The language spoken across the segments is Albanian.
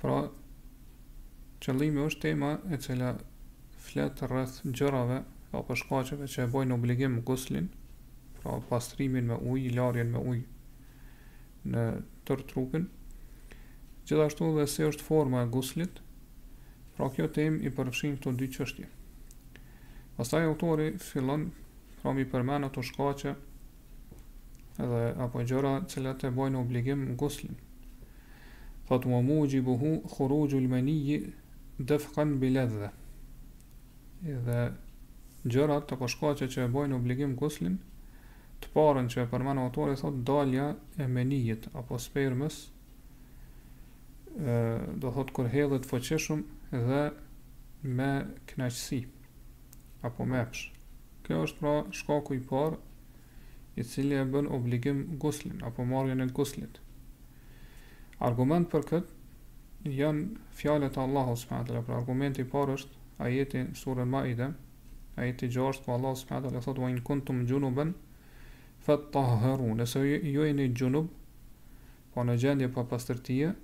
Pra, qëllimi është tema e cila flet rreth gjërave apo shkaqeve që e bojnë obligim guslin, pra pastrimin me ujë, larjen me ujë në tërë trupin, gjithashtu dhe si është forma e guslit, pra kjo tem i përfshin këto dy çështje. Pastaj autori fillon, pra me i përmend ato shkaqe dhe apo gjëra të cilat e bojnë obligim guslin. Thot wa mujibuhu khurujul maniyyi dafqan bi ladha. Edhe gjërat apo shkaqet që e bojnë obligim guslin, të parën që e përmend autori thot dalja e menijit apo spermës do thot kur hedhet fuqishëm dhe me kënaqësi apo me epsh. Kjo është pra shkaku i parë i cili e bën obligim guslin apo marrjen e guslit. Argument për këtë janë fjalët e Allahut subhanahu teala. Pra argumenti i parë është ajeti sura Maide, ajeti 6 ku Allahu subhanahu teala thotë wa in kuntum junuban fatahharu. Nëse ju jeni junub, apo në gjendje papastërtie,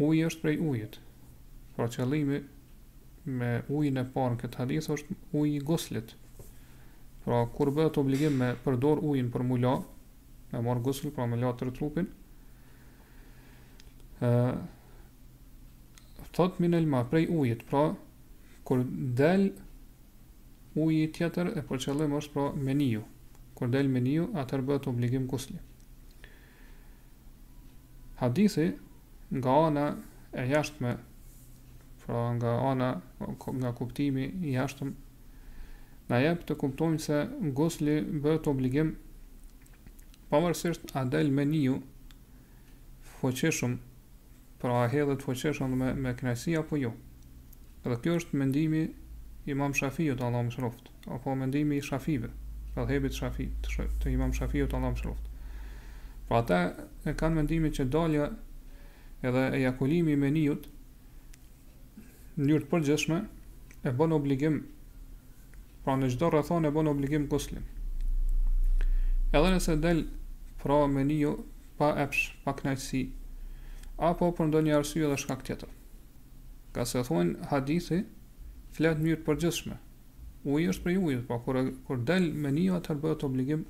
Uji është prej ujit. Pra qëllimi me ujin e parë në këtë hadith është uji i guslit. Pra kur bëhet obligim me përdor ujin për m'u la, me marr gusl, pra me la tërë trupin, ë thot min elma prej ujit, pra kur del uji tjetër e për qëllim është pra meniu. Kur del meniu, atëherë bëhet obligim gusli. Hadithi nga ana e jashtme, pra nga ana nga kuptimi i jashtëm, na jep të kuptojmë se gusli bëhet obligim pavarësisht a del meniu fuqishëm Pra a hedhet fuqishëm me kënaqësi apo jo? Edhe kjo është mendimi i Imam Shafiut Allahu e mëshiroftë, apo mendimi i Shafive, medhhebit Shafi, të Imam Shafiut Allahu e mëshiroftë. Pra ata e kanë mendimin që dalja edhe ejakulimi i meniut në mënyrë të përgjithshme e bën obligim pra në çdo rrethanë e bën obligim guslin. Edhe nëse del pra meniu pa epsh, pa kënaqësi, apo për ndonjë arsye dhe shkak tjetër. Ngase thonë hadithi flet në mënyrë të përgjithshme. Uji është prej ujit, pra kur, kur del meniu atëherë bëhet obligim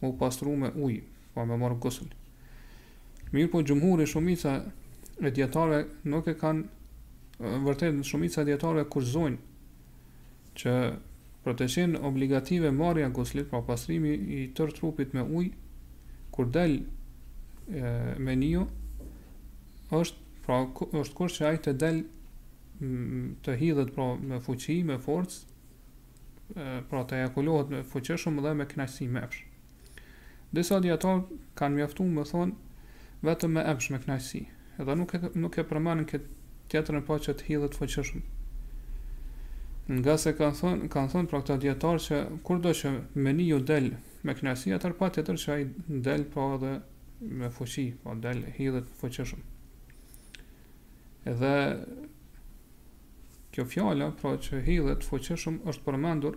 me u pastru me ujë, pra me marrë gusl. Mirëpo xhumhuri shumica e dijetarëve nuk e kanë vërtet në shumica e dijetarëve kushtëzojnë që për të qenë obligative marrja e guslit, pra pastrimi i tërë trupit me ujë, kur del meniu, është pra është kur që ai të del të hidhet pra me fuqi, me forcë, pra të ejakulohet me fuqishëm dhe me kënaqësi me epsh. Disa dijetarë kanë mjaftu me thonë vetëm me epsh me kënaqësi, dhe nuk e nuk e përmendin këtë tjetrën pa që të hidhet fuqishëm. Ngase kanë thonë kanë thonë pra këta dijetarë që kurdo që meniu del me kënaqësi, atëherë patjetër që ai del pra edhe me fuqi, pra del hidhet fuqishëm. Edhe kjo fjala pra që hidhet fuqishëm është përmendur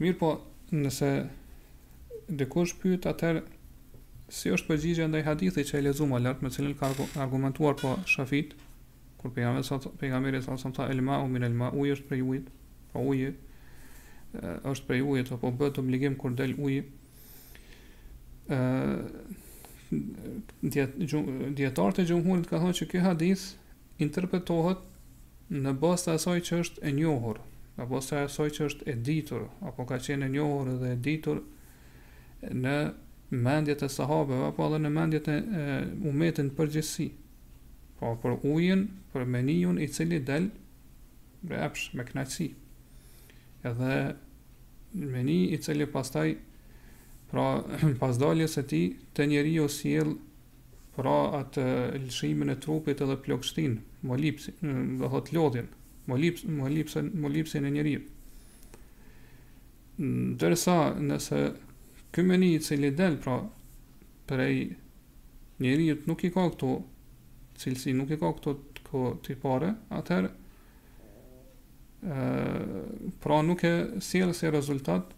Mirëpo, nëse dikush pyet atëherë si është përgjigja ndaj hadithit që e lexuam më lart, me cilën ka argumentuar po Shafiu, kur pejgamberi sa pejgamberi sa sa tha el ma'u min el ma uji është prej ujit, po uji është prej ujit apo bëhet obligim kur del uji dijetarët e xhumhurit ka thënë që ky hadith interpretohet në bazë të asaj që është e njohur, në bazë të asaj që është e ditur, apo ka qenë e njohur dhe e ditur në mendjet e sahabeve apo edhe në mendjet e umetit në përgjithësi. Po për ujin, për meniun i cili del me epsh me knaqësi. Edhe Meni i cili pastaj pra pas daljes së tij te njeriu sjell pra atë lëshimin e trupit edhe plogështinë, molipsin, do thot lodhjen, molips, molipsin, molipsin e njeriut. Ndërsa nëse ky meni i cili del pra prej njeriut nuk i ka këto cilësi, nuk i ka këto këto tipare, atëherë pra nuk e sjell si rezultat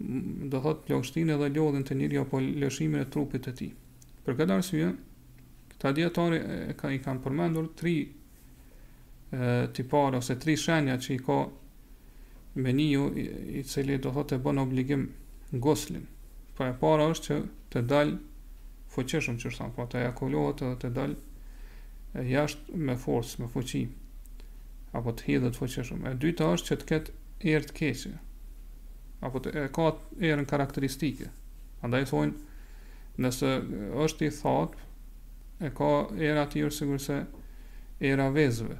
do thot plogështinë edhe lodhjen te njeriu apo lëshimin e trupit të tij. Për këtë arsye, këta dijetarë i ka, i kanë përmendur tri e, tipare ose tri shenja që i ka Meniu i cili do thotë e bën obligim guslin. Pra e para është që të dalë fuqishëm që është pra të ejakulohet edhe të dalë jashtë me forcë, me fuqi apo të hidhet fuqishëm. E dyta është që të ketë erë të keqe apo të e ka erën karakteristike. Andaj thonë nëse është i thatë e ka erë atëherë sikurse era e vezëve.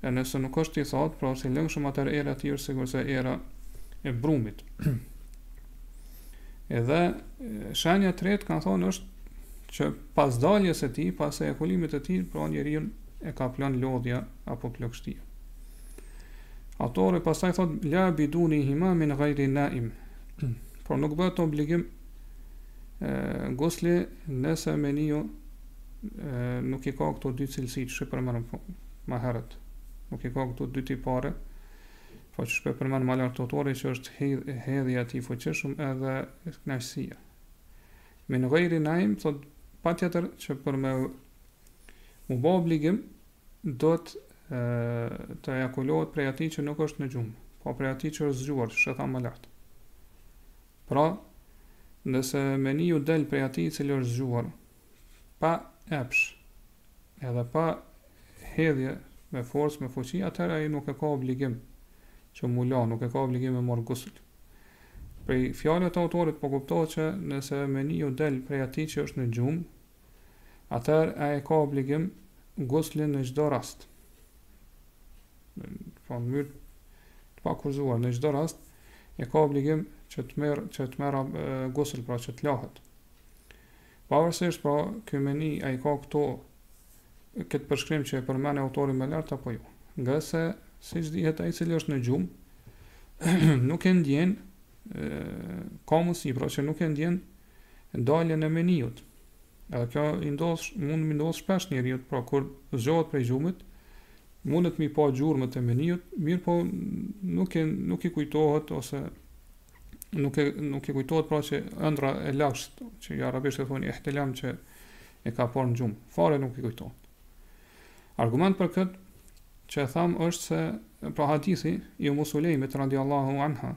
E nëse nuk është i thatë, pra është i lëngshëm atëherë era e tij është sikurse era e brumit. Edhe shenja e tretë kanë thonë është që pas daljes së tij, pas ejakulimit të tij, pra njeriun e kaplon lodhja apo plogështia. Autori pastaj thotë, la biduni hima min gajri naim, por nuk bëhet obligim Gusli nëse meniu nuk i ka këto dy cilësi që i përmendëm, po, ma herët. Nuk i ka këto dy tipare, po që po i përmend ma lart autori që është hedhja e tij fuqishëm edhe kënaqësia. Min gajri naim, thotë, pa tjetër që për me u bo obligim, duhet të ejakulohet prej atij që nuk është në gjumë, po prej atij që është zgjuar, siç u tha më lart. Pra, nëse meniu del prej atij i cili është zgjuar, pa epsh, edhe pa hedhje me forcë, me fuqi, atëherë ai nuk e ka obligim që m'u la, nuk e ka obligim me marr gusl. Prej fjalëve të autorit po kuptohet që nëse meniu del prej atij që është në gjumë, atëherë ai e ka obligim guslin në çdo rast. Po në mënyrë të pakufizuar në çdo rast, e ka obligim që të merr që të merr gusl pra që të lahet pavarësisht pra ky meni a i ka këto këtë përshkrim që e përmend autori më lart apo jo. ngase siç dihet ai i cili është në gjumë nuk e ndjen ka mundësi pra që nuk e ndjen daljen e meniut Edhe kjo i ndodh mund m'i ndodh shpesh njeriut, pra kur zgjohet prej gjumit, mundet m'i pa gjurmët e meniut, mirëpo nuk e nuk i kujtohet ose nuk e nuk i kujtohet pra që ëndra e lagësht, që në arabisht i thonë ihtilam që e ka parë në gjumë, fare nuk i kujtohet. Argument për këtë që e thamë është pra hadithi i Umu Sulejmit radiallahu anha,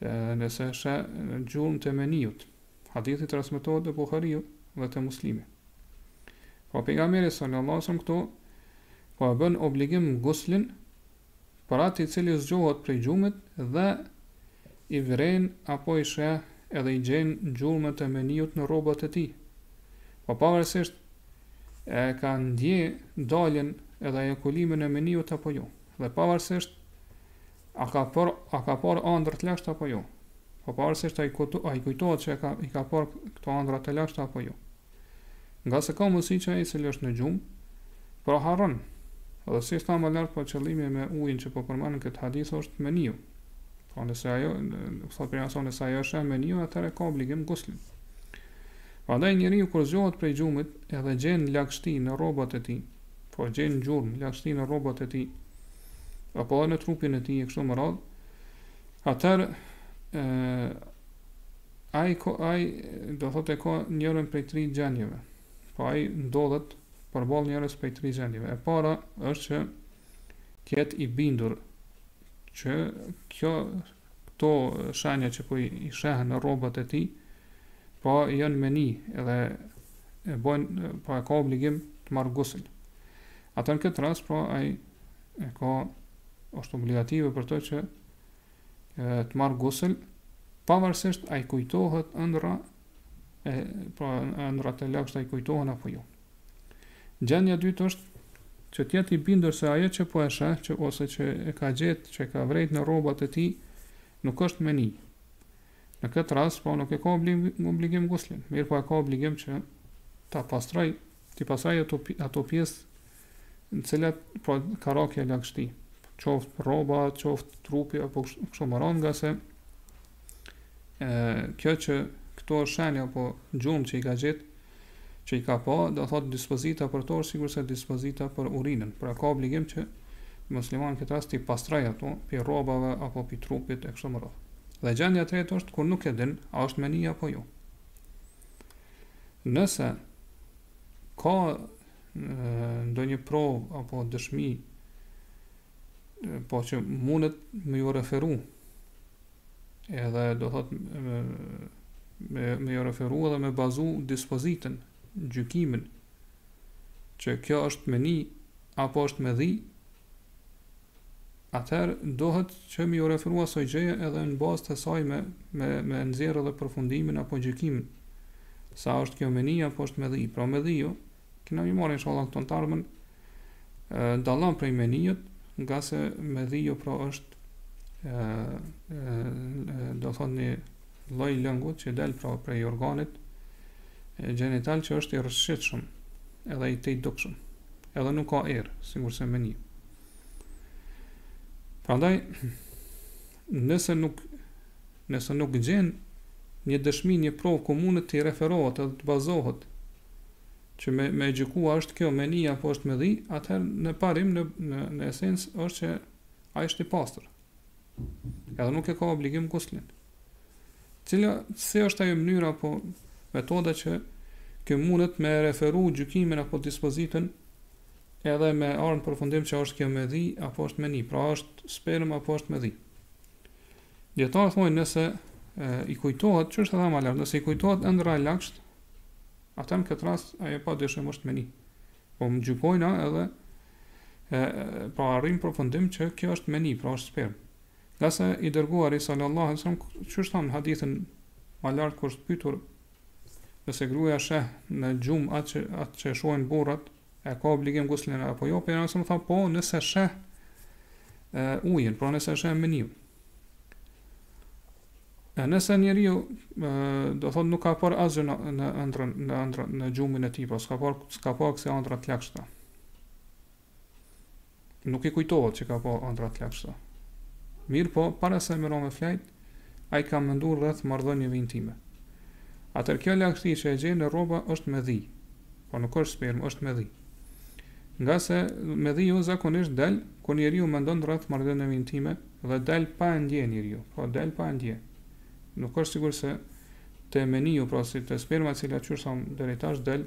nëse e sheh gjurmët e meniut. Hadithi transmetohet te Buhariu dhe te Muslimi. Po pejgamberi sallallahu alajhi wasallam këtu po e bën obligim guslin për atë i cili zgjohet prej gjumit dhe i vren apo i sheh edhe i gjen gjurmët e meniut në rrobat e tij. Po pavarësisht e ka ndie daljen edhe ejakulimin e meniut apo jo. Dhe pavarësisht A ka për, a ka parë andër të lagësht apo jo? Po pavarësisht a i kujto, a i kujtohet që e ka, i ka parë këto andra të lagështa apo jo? Nga se ka mundësi që ai i cili është në gjumë, pra harron. Dhe si tha më lart, po qëllimi me ujin që po përmendet n'këtë hadith është meniu. Pra nëse ajo, thot për jason, nëse ajo është meniu, atëherë ka obligim guslin. Prandaj njeriu kur zgjohet prej gjumit edhe gjen lagështi në rrobat e tij, po gjen gjurmë lagështi në rrobat e tij, apo edhe në trupin e tij e kështu me radhë, atëherë ë ai ka ai do thotë e ka njërën prej tri gjendjeve. Po ai ndodhet përballë njërës prej tri gjendjeve. E para është që të jetë i bindur që kjo këto shenja që po i shehen në rrobat e tij, po janë meni dhe e bën po e ka obligim të marrë gusl. Atëherë n'këtë rast, pra, ai e ka, është obligative për të që të marrë gusl, pavarësisht a i kujtohet ëndra, e, pra, ëndra të lagështa a i kujtohen apo jo. Gjendja e dytë është që të jetë i bindur se ajo që po e sheh, që, ose që e ka gjetë, që e ka vërejt në rrobat e tij, nuk është meni. Në këtë rast, po nuk e ka obligim, obligim guslin, mirëpo e ka obligim që ta pastrojë T'i pastrojë ato, ato pjesë në të cilat pra, ka ra kjo lagështi, qoftë rroba, qoftë trupi, apo kështu me radhë ngase e, kjo që këto shenja, apo gjurmë që i ka gjetë, që i ka pa, do thotë dispozita për to është sikurse dispozita për urinën. Pra ka obligim që muslimani n'këtë rast t'i pastrojë ato prej rrobave apo prej trupit e kështu me radhë. Dhe gjendja e tretë është kur nuk e din a është meni apo jo. Nëse ka ndonjë provë apo dëshmi po që mundet me ju referu edhe do thot me me ju referu edhe me bazu dispozitën gjykimin që kjo është meni apo është medhi atëherë duhet që me ju referu asaj gjëje edhe në bazë të saj me me me nxjerr edhe përfundimin apo gjykimin se a është kjo meni apo është medhi. Pra medhiu, kena me marrë inshallah këto n'të ardhmen, dallon prej meniut, ngase medhiu pra është e, e, do thotë një lloj lëngu që del pra prej organit gjenital që është i rrëshqitshëm edhe i tejdukshëm edhe nuk ka erë, sikurse meniu. Prandaj nëse nuk nëse nuk gjen një dëshmi, një provë ku mund të referohet edhe të bazohet që me me gjykua është kjo meni apo është medhi, atëherë në parim në në në esencë është që ai është i pastër. Edhe nuk e ka obligim guslin. Cila, si është ajo mënyra apo metoda që kjo mundet me referu gjykimin apo dispozitën edhe me arrit në përfundim që është kjo medhi apo është meni, pra është spermë apo është medhi. Dijetarët thojnë nëse e, i kujtohet, që është edhe më lart, nëse i kujtohet ëndra e lagësht, atëherë në këtë rast ajo pa dyshim është meni. Pra ne gjykojna edhe, e, pra arrijmë në përfundim që kjo është meni, pra është spermë. Ngase i dërguari sallallahu alaihi wasallam qysh thamë në hadithin më lart kur është pyetur nëse gruaja sheh në gjumë atë që atë që shohin burrat, e ka obligim guslin apo jo, pejgamberi alejhi selam tha po nëse sheh e, ujin, pra nëse sheh meniun. E nëse njeriu domethënë nuk ka parë asgjë në në ëndrrën në ëndrrën në gjumin e tij, po s'ka parë s'ka parë kësi ëndrra të lagështa. nuk i kujtohet që ka pa ëndra të lagështa. Mirëpo, para se me ra me fjet, ai ka mendu rreth marrëdhënieve intime. Atëherë kjo lagështi që e gjen në rroba është medhi, po nuk është spermë, është medhi. Ngase medhiu zakonisht del, kur njeriu mendon rreth marrëdhënieve intime, dhe del pa e ndie njeriu, po del pa e ndie. Nuk është sikurse te meniu, pra si te sperma e cila qëkurse derisa del,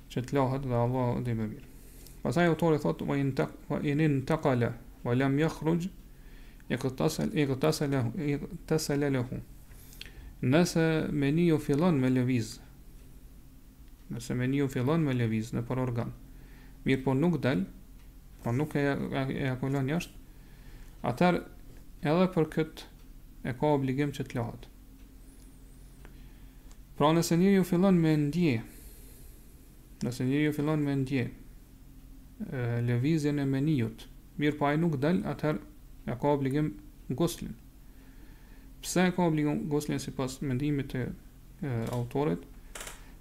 që të lahet dhe Allahu di më mirë. Pastaj autori thotë wa in taq wa in intaqala wa lam yakhruj ightasal ightasala ightasala lahu. Nëse meniu fillon me lëviz, nëse meniu fillon me lëviz nëpër organ, mirëpo nuk del, po nuk e ejakulon jashtë, atëherë edhe për këtë e ka obligim që të lahet. Pra nëse njeriu fillon me ndie, nëse njeriu fillon me ndie, lëvizjen e meniut, mirëpo ai nuk del, atëherë e ka obligim guslin. Pse e ka obligim guslin sipas mendimit të e, autorit?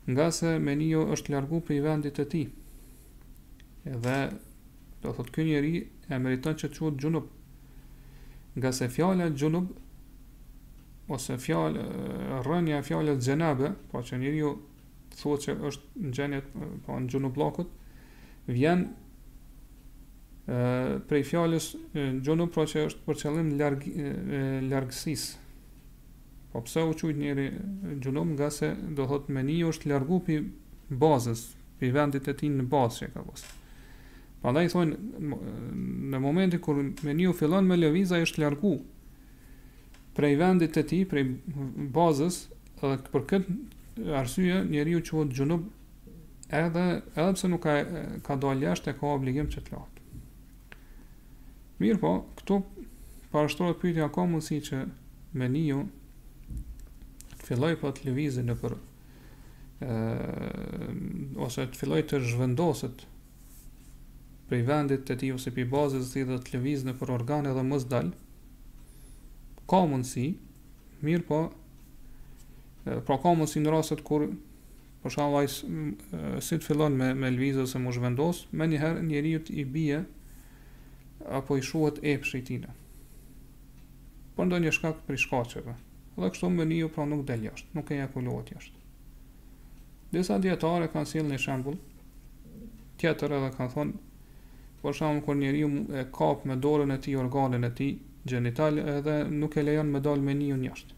Ngase meniu është largu prej vendit të tij. Dhe, domethënë, ky njeri e meriton që të quhet xhunub, ngase fjala xhunub ose fjalë rrënja e fjalës xhenabe pra që njeriu thuhet se është në gjendje pra në xhunubllëkut vjen prej fjalës xhunub pra që është për qëllim larg largësisë po pse u quajt njeri xhunub ngase domethënë meniu është largu pi bazës pi vendit të tij në bazë që ka pas Prandaj thonë në momentin kur meniu fillon me lëviz ai është largu prej vendit të tij, prej bazës dhe për këtë arsye njeriu quhet xhunub edhe edhe pse nuk ka ka dalë jashtë e ka obligim që të lahet. Mirëpo, këtu parashtrohet pyetja ka mundësi që meniu të fillojë po të lëvizë nëpër ose të fillojë të zhvendoset prej vendit të tij ose prej bazës të tij dhe të lëviz nëpër organe dhe mos dalë ka mundësi mirëpo pra ka mundësi në rastet kur për shembull si të fillon me, me lëviz ose me u zhvendos menjëherë njeriut i bie apo i shuhet epshi i tina për ndonjë shkak prej shkaqeve Dhe kështu meniu pra nuk del jashtë, nuk ejakulohet jashtë. Disa dijetarë kanë sjellë një shembull tjetër edhe kanë thonë për shembull kur njeriu e kap me dorën e tij organin e tij gjenital edhe nuk e lejon me dalë meniun jashtë.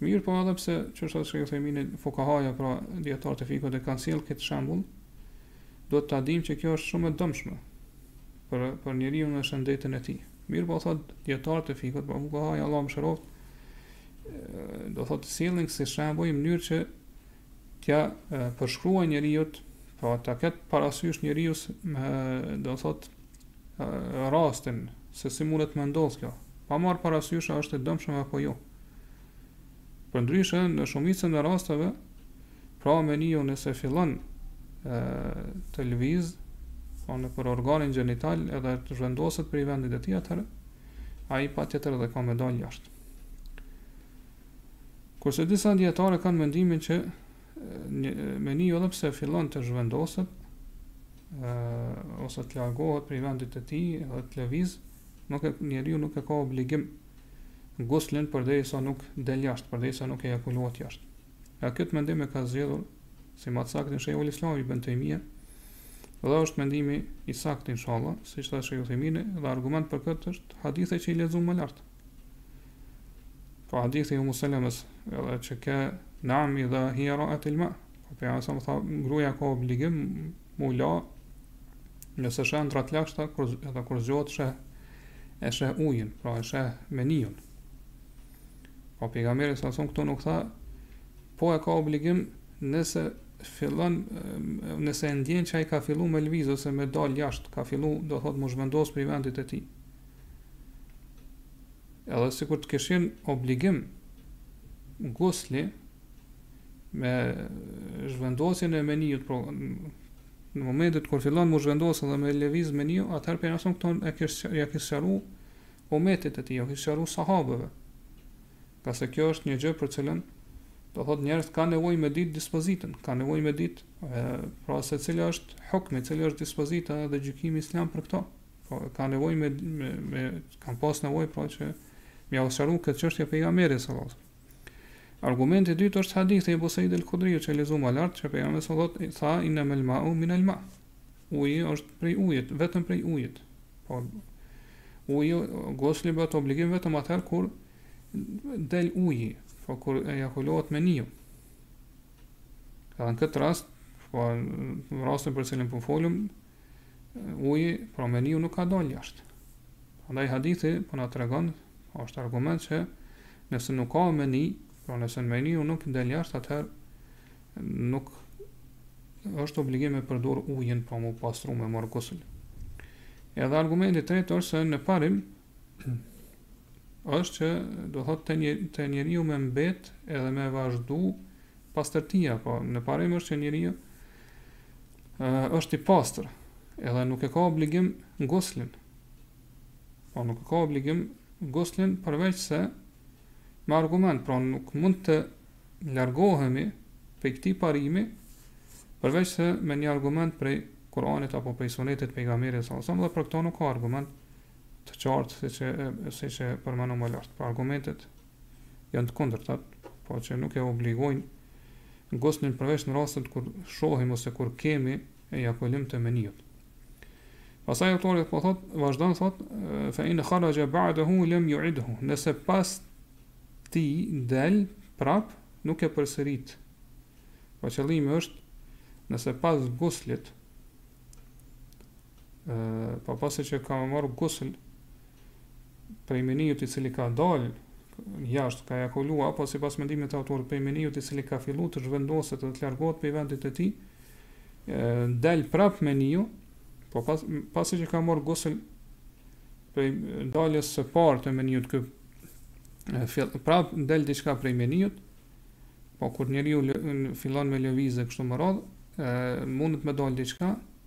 Mirëpo edhe pse që është Shejh Uthejmini fukahaja pra dijetarët e fikhut e kanë sjellë këtë shembull, duhet ta dimë që kjo është shumë e dëmshme. për për njeriun në shëndetin e tij. Mirëpo thotë dijetarët e fikhut, po fukahaja Allahu i mëshiroftë. Do thotë sillin si shembull në mënyrë që t'ia përshkruajë njeriut, pra ta ketë parasysh njeriu me do thotë rastin se si mundet me ndodh kjo. Pa marrë parasysh a është e dëmshme apo jo. Përndryshe, në shumicën e rasteve, pra meniu nëse fillon të lëviz, pra nëpër organin gjenital edhe të zhvendoset prej vendit të tij atëherë, ai patjetër dhe ka me dalë jashtë. Kurse disa dijetarë kanë mendimin që meniu edhe pse fillon të zhvendoset, ose të largohet prej vendit të tij edhe të lëviz, nuk e, njeriu nuk e ka obligim guslin përderisa nuk del jashtë, përderisa nuk ejakulohet jashtë. Ja këtë mendim e ka zgjedhur si më të saktin Shejhul Islam Ibn Tejmije, dhe është mendimi i saktë inshallah, siç tha Shejh Uthejmini, dhe argument për këtë është hadithet që i lexuam më lart. Po hadithi i Ummu Selemes, edhe që ka Neam idha hije raetil ma, Po Pejgamberi alejhi selam tha, gruaja ka obligim me u la, nëse sheh ëndrra të lagështa, kur, edhe kur zgjohet sheh, e sheh ujin, pra e sheh meniun. Po Pejgamberi alejhi selam, këtu nuk tha, po e ka obligim nëse fillon nëse e ndjen që ai ka fillu me lviz ose me dal jashtë, ka fillu do thotë me u zhvendos prej vendit të tij. Edhe sikur të kishin obligim gusli, Me zhvendosjen e meniut, pra në momentet kur fillon mu zhvendosë dhe me leviz meniu, atëherë pa dyshim këtë e kish, ja kish sqaru umetit të ti, ja kish sqaru sahabëve. Pa se kjo është një gjë për cilën, do thot njeri ka nevoj me ditë dispozitën, ka nevoj me ditë, pra se cili është hukmi, cila është dispozita dhe gjykimi islam për këto. Pra, ka nevoj me, me, me, kanë pas nevoj, pra që me ja u sqaru këtë çështje pejgamberi sallallahu. Argumenti i dytë është hadithi i Abu Sa'id al-Khudriut që lexuam më lart, që pejgamberi sallallahu tha innamal ma'u min al-ma. Uji është prej ujit, vetëm prej ujit. Pra uji, gusli bëhet obligim vetëm atëherë kur del uji, pra kur ejakulohet meniu. Edhe në këtë rast, pra në rastin për cilin po folim, uji, pra meniu nuk ka dalë jashtë. Andaj hadithi po na tregon, pra është argument që nëse nuk ka meni, pra nëse meniu nuk del jashtë, atëherë nuk është obligim me përdor ujin, pra mu pastru me marë gusl. Edhe argumenti i tretë është se në parim, është që do thot te një, te njeriu me mbet edhe me vazhdu pastërtia, pra në parim është që njeriu është i pastër, edhe nuk e ka obligim guslin. Pra nuk e ka obligim guslin përveç se me argument, pra nuk mund të largohemi prej këtij parimi përveç se me një argument prej Kur'anit apo prej Sunetit të pejgamberit sallallahu alajhi wasallam, për këto nuk ka argument të qartë siç e siç e përmendëm më lart. Pra argumentet janë të kundërta, pra që nuk e obligojnë guslin përveç në rastet kur shohim ose kur kemi ejakulim të meniut. Pastaj autori po thot, vazhdon thot, fa in kharaja ba'dahu lam yu'idhu. Nëse pas tij del prap nuk e përsërit. Pra qëllimi është nëse pas guslit pra pasi që ka me marrë gusl prej menijut i cili ka dal jashtë ka ejakulu apo sipas mendimit të autorit prej menijut i cili ka fillu të zhvendoset dhe të largohet prej vendit të ti del prap meniju pra pas, pasi që ka marrë gusl prej daljes së parë të menijut kë prap del diçka prej menijut pra kur njeriu fillon me lëvizë kështu me radhë mundet me dalë diçka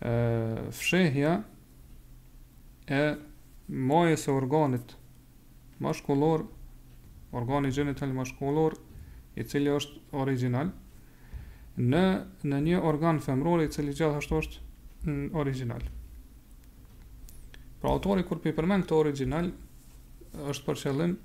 Fshehja e majës së organit mashkullor, organi gjenital mashkullor, i cili është origjinal, në në një organ femëror i cili gjithashtu është mm, origjinal. Pra autori kur p'i përmend këto origjinal është për qëllim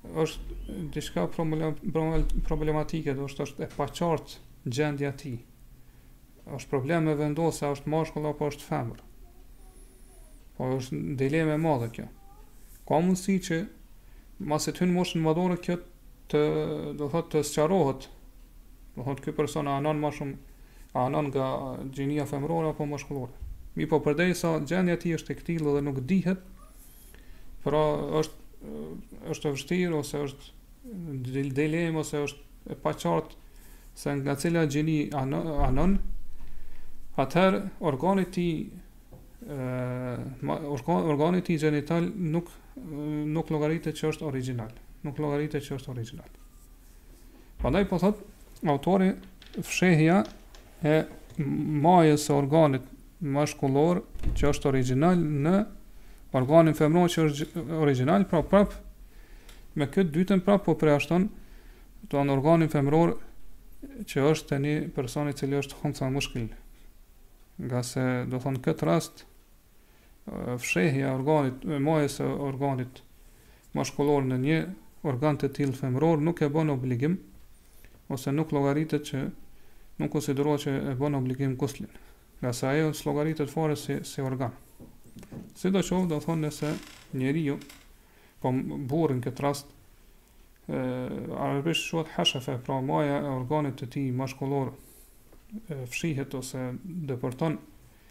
Është diçka problematike, do thotë është e paqartë gjendja e tij. Është problem me vendosë a është mashkull apo është femër. Po është dileme e madhe kjo. Ka mundësi që mas të hyn moshën madhore kjo të, do thotë, të sqarohet. Do thotë ky person a anon ma shumë a anon nga gjinia femërore apo mashkullore. Mi po përderisa gjendja e tij është e këtillë dhe nuk dihet Pra është është e vështirë ose është dilemë ose është e paqartë se nga cila gjini anon, atëherë organi i tij organi i tij gjenital nuk nuk llogaritet që është origjinal, nuk llogaritet që është origjinal. Prandaj po thot autori fshehja e majës së organit mashkullor që është origjinal në organin femror që është origjinal, pra prap me këtë dytën prap po përjashton do thonë organin femror që është të një person i cili është huntha mushkil. Ngase do thonë këtë rast fshehja e organit, majës së organit mashkullor në një organ të tillë femror nuk e bon obligim ose nuk llogaritet që nuk konsiderohet që e bon obligim guslin, ngase ajo s'llogaritet fare si si organ. Sidoqoftë, do thonë nëse njeriu po burri n'këtë rast ë arabisht quhet hashafe, pra maja e organit të tij mashkullor fshihet ose depërton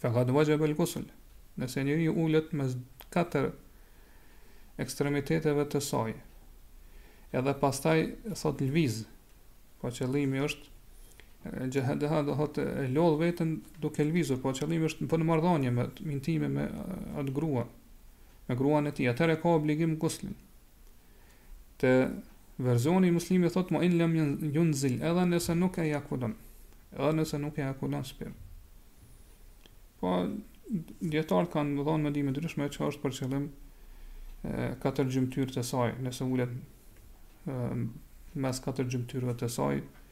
Faqad wajaba al-ghusl, nëse njeriu ulet mes katër ekstremiteteve të saj, edhe pastaj thot lviz, po qëllimi është jahadaha do thot e lodh veten duke lvizur, po qëllimi është bën marrëdhënie më intime me atë grua, me gruan e tij, atëherë e ka obligim guslin. Te verzioni i Muslimit thot wa in lem yunzil, edhe nëse nuk ejakulon. Edhe nëse nuk ejakulon sperm. Po dijetarët kanë dhonë mendime ndryshme çë është për qëllim katër gjymtyrë të saj, nëse ulet mes katër gjymtyrëve të saj,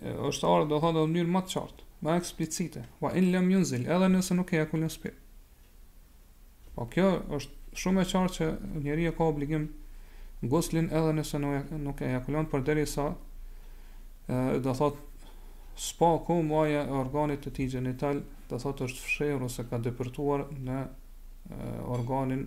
ka ardhur do thotë në mënyrë më të qartë, më eksplicite, wa in lam yunzil, edhe nëse nuk ejakulon spe. Po kjo është shumë e qartë që njeriu e ka obligim guslin edhe nëse nuk nuk ejakulon përderisa ë do thotë së paku maja e organit të tij gjenital do thotë është fshehur ose ka depërtuar në organin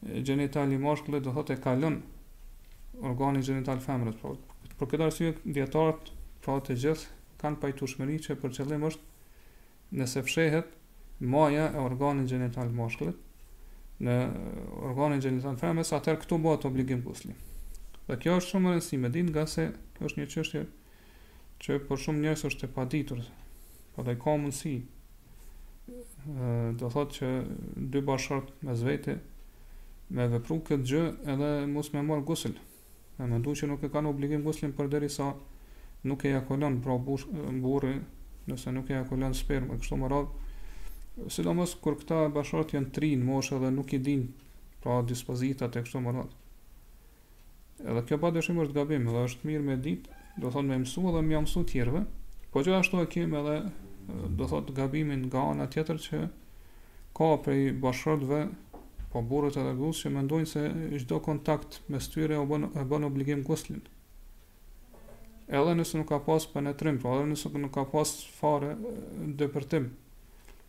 gjenital i mashkullit do thotë e kalon organin gjenital t'femrës. Pra, për këtë arsye dietarët pra të gjithë kanë pajtueshmëri që për qëllim është nëse fshehet maja e organit gjenital t'mashkullit në organin gjenital t'femrës, atëherë këtu bëhet obligim gusli. Dhe kjo është shumë e rëndësishme, me ditë ngase është një çështje që për shumë njerëz është e paditur, pra edhe ka mundësi. Do thotë që dy bashkëshortë mes vete me vepru këtë gjë edhe mos me marr gusl. Me mendu që nuk e kanë obligim guslin përderisa nuk ejakulon pra bush, burri, nëse nuk ejakulon spermë, kështu me radhë. Sidomos kur këta bashkëshortë janë t'ri në moshë dhe nuk i dinë pra dispozitat e kështu me radhë. Edhe kjo pa dyshim është gabim, edhe është mirë me ditë, do thotë me mësu edhe me ua mësu tjerëve, po gjithashtu e kemë edhe do thotë gabimin nga ana tjetër që ka prej bashkëshortëve pra burrit edhe grus që mendojnë se çdo kontakt mes tyre o bën, e bën obligim guslin edhe nëse nuk ka pas penetrim pra edhe nëse nuk ka pas fare depërtim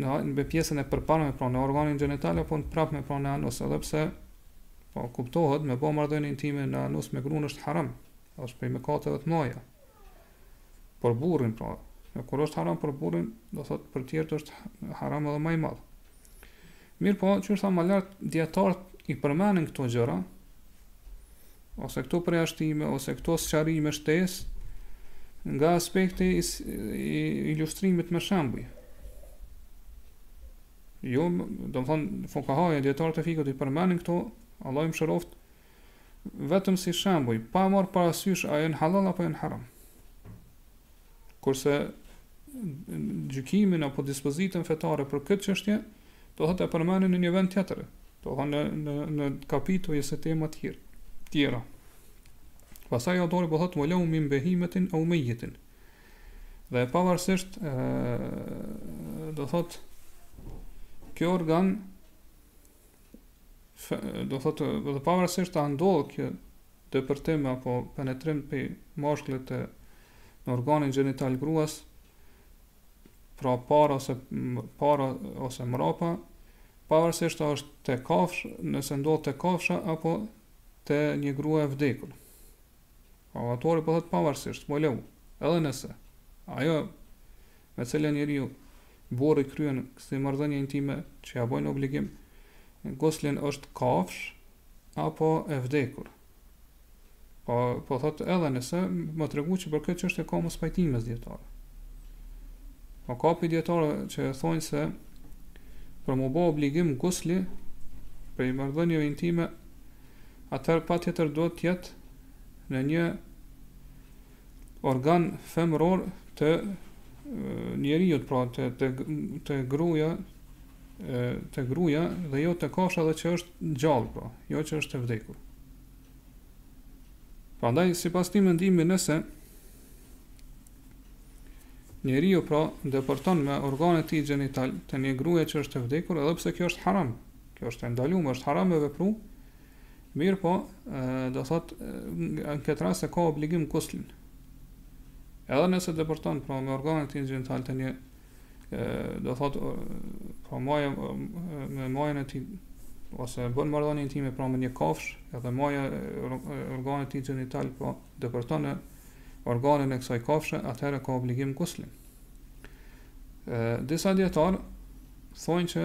në në pjesën e përparme pra në organin gjenital apo në prapme pra në anus edhe pse po kuptohet me bë marrëdhënie intime në anus me gruan është haram është prej mëkateve të mëdha për burrin pra në kur është haram për burrin do thot për tjerët është haram edhe më i madh mirëpo siç u tha më lart dijetarët i përmendin këto gjëra ose këto përjashtime ose këto sqarime shtesë nga aspekti i, i ilustrimit me shembuj. Jo, domethënë fukahatë dijetarët e fikhut i përmendin këto, Allahu i mëshiroftë, vetëm si shembuj, pa marr parasysh a janë hallall apo janë haram. Kurse gjykimin apo dispozitën fetare për këtë çështje do thotë e përmendin në një vend tjetër, do thotë në në në kapituj ose tema të tjera. Tjera. Pastaj autori po thotë ve leu min behimetin eu mejjitin. Dhe pavarësisht ë do thotë kjo organ do thotë dhe pavarësisht a ndodh kjo depërtim apo penetrim prej mashkullit në organin gjenital t'gruas pra para ose para ose mrapa pavarësisht a është te kafsh nëse ndodh te kafsha apo te një grua e vdekur Autori po thotë pavarësisht, po le u, edhe nëse, ajo me cilën njeriu, burri kryen këso marrëdhënie intime që ja bojnë obligim guslin është kafshë apo e vdekur. Po, po thotë edhe nëse më tregu që për këtë çështje ka mospajtime mes dijetarëve. Po ka prej dijetarëve që thonë se për me u bë obligim gusli prej marrëdhënieve intime atëherë patjetër duhet të jetë në një organ femëror te njeriu, pra te te, te gruaja te gruaja dhe jo te kafsha dhe që është gjallë, pra, jo që është e vdekur. Prandaj sipas një mendimi nëse Njeriu pra depërton me organin e tij gjenital te një gruaje që është e vdekur, edhe pse kjo është haram. Kjo është e ndalume, është haram me vepru. Mirëpo, do thotë në këtë rast e ka obligim guslin. Edhe nëse depërton pra me organin e tij gjenital te një do thotë pra maja me majën e tij ose bën marrëdhënie intime pra me një kafshë, edhe maja e organit të tij gjenital po depërton organin e kësaj kafshe, atëherë ka obligim guslin. Ë disa dijetarë thonë që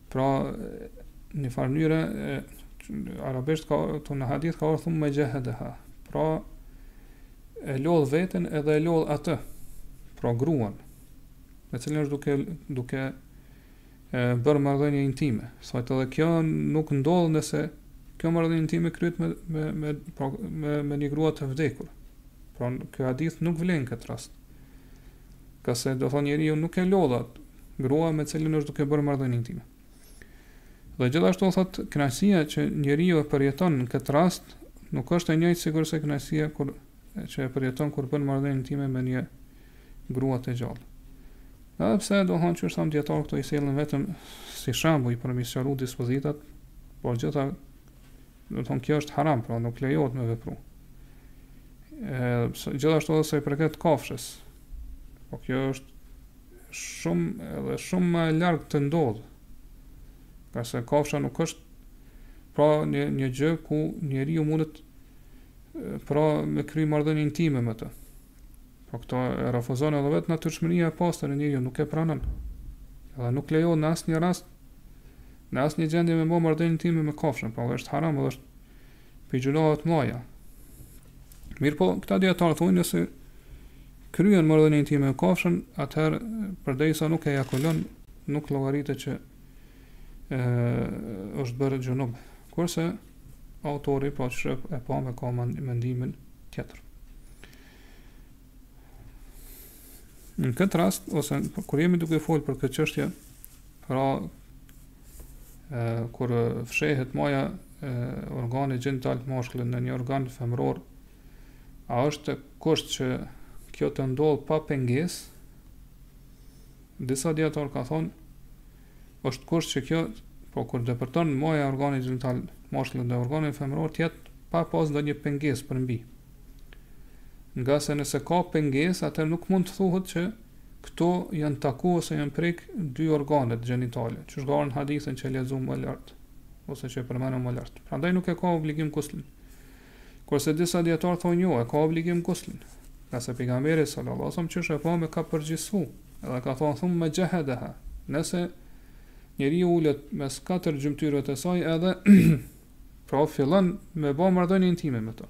Pra, njëfarë mënyre, arabisht ka thënë në hadith ka ardhë thumme xhehedeha. Pra, e lodh veten edhe e lodh atë, pra gruan, me cilën është duke, duke bërë marrëdhënie intime. Sa që edhe kjo nuk ndodh nëse kjo marrëdhënie intime kryhet me, me, me, pra, me, me një grua të vdekur. Pra, ky hadith nuk vlen në këtë rast. Ngase do thotë njeriu nuk e lodh at grua me cilën është duke bërë marrëdhënie intime. Dhe gjithashtu thotë kënaqësia që njeriu e përjeton në këtë rast nuk është e njëjtë sikurse kënaqësia kur që e përjeton kur bën marrëdhënie intime me një grua të gjallë. Edhe pse do thotë siç thamë dijetarët këto i sjellin vetëm si shambuj për me i sqaru dispozitat, por gjitha Do të thotë kjo është haram, pra nuk lejohet me vepru. Ëh, gjithashtu edhe sa i përket kafshës. Po kjo është shumë edhe shumë më larg të ndodhë. Ngase kafsha nuk është pra një një gjë ku njeriu mundet pra me kry marrëdhënie intime me të. Po këtë e refuzon edhe vetë natyrshmëria e pastër e njeriut nuk e pranon. Edhe nuk lejohet në asnjë rast Në asnjë gjendje me bo marrëdhënie intime me kafshën, pra ajo është haram dhe është prej gjunaheve të mëdha. Mirpo këta dietarë thonë nëse kryen marrëdhënie intime me kafshën, atëherë përderisa nuk ejakulon, nuk llogaritet që ë është bërë xhunub. Kurse autori qysh e pamë ka mendimin tjetër. Në këtë rast ose kur jemi duke fol për këtë çështje, Pra, e, kur fshehet maja e organit gjenital të mashkullit në një organ femëror, a është kusht që kjo të ndodhë pa pengesë? Disa dietarë kanë thonë, është kusht që kjo, po kur depërton maja e organit gjenital të mashkullit në organin femëror të jetë pa pas ndonjë pengesë përmbi. Ngase nëse ka pengesë, atër nuk mund të thuhet që Këto janë taku ose janë prek dy organet gjenitale, qysh ka ardhur në hadithin që e lexuam më lart ose që e përmendëm më lart. Prandaj nuk e ka obligim guslin. Kurse disa dietarë thonë jo, e ka obligim guslin. Ngase pejgamberi sallallahu alajhi wasallam qysh e pamë ka përgjithsu, edhe ka thonë thumme xhehedeha. Nëse njeriu ulet mes katër gjymtyrëve të saj edhe pra fillon me bo marrëdhënie intime me to.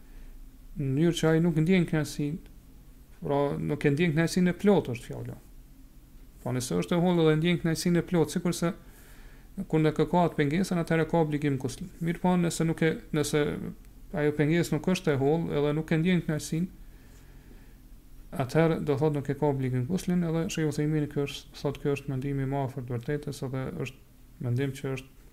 në mënyrë që ai nuk ndjen kënaqësinë, pra nuk e ndjen kënaqësinë e plotë është fjala. Pra nëse është e hollë dhe ndjen kënaqësinë e plotë, sikurse kur me qenë pa atë pengesën atëherë ka obligim guslin. Mirëpo, nëse nuk e nëse ajo pengesë nuk është e hollë edhe nuk e ndjen kënaqësinë, atëherë do thotë nuk e ka obligim guslin edhe shejh Uthejmini ky është thotë ky është mendimi më afër të vërtetës edhe është mendim që është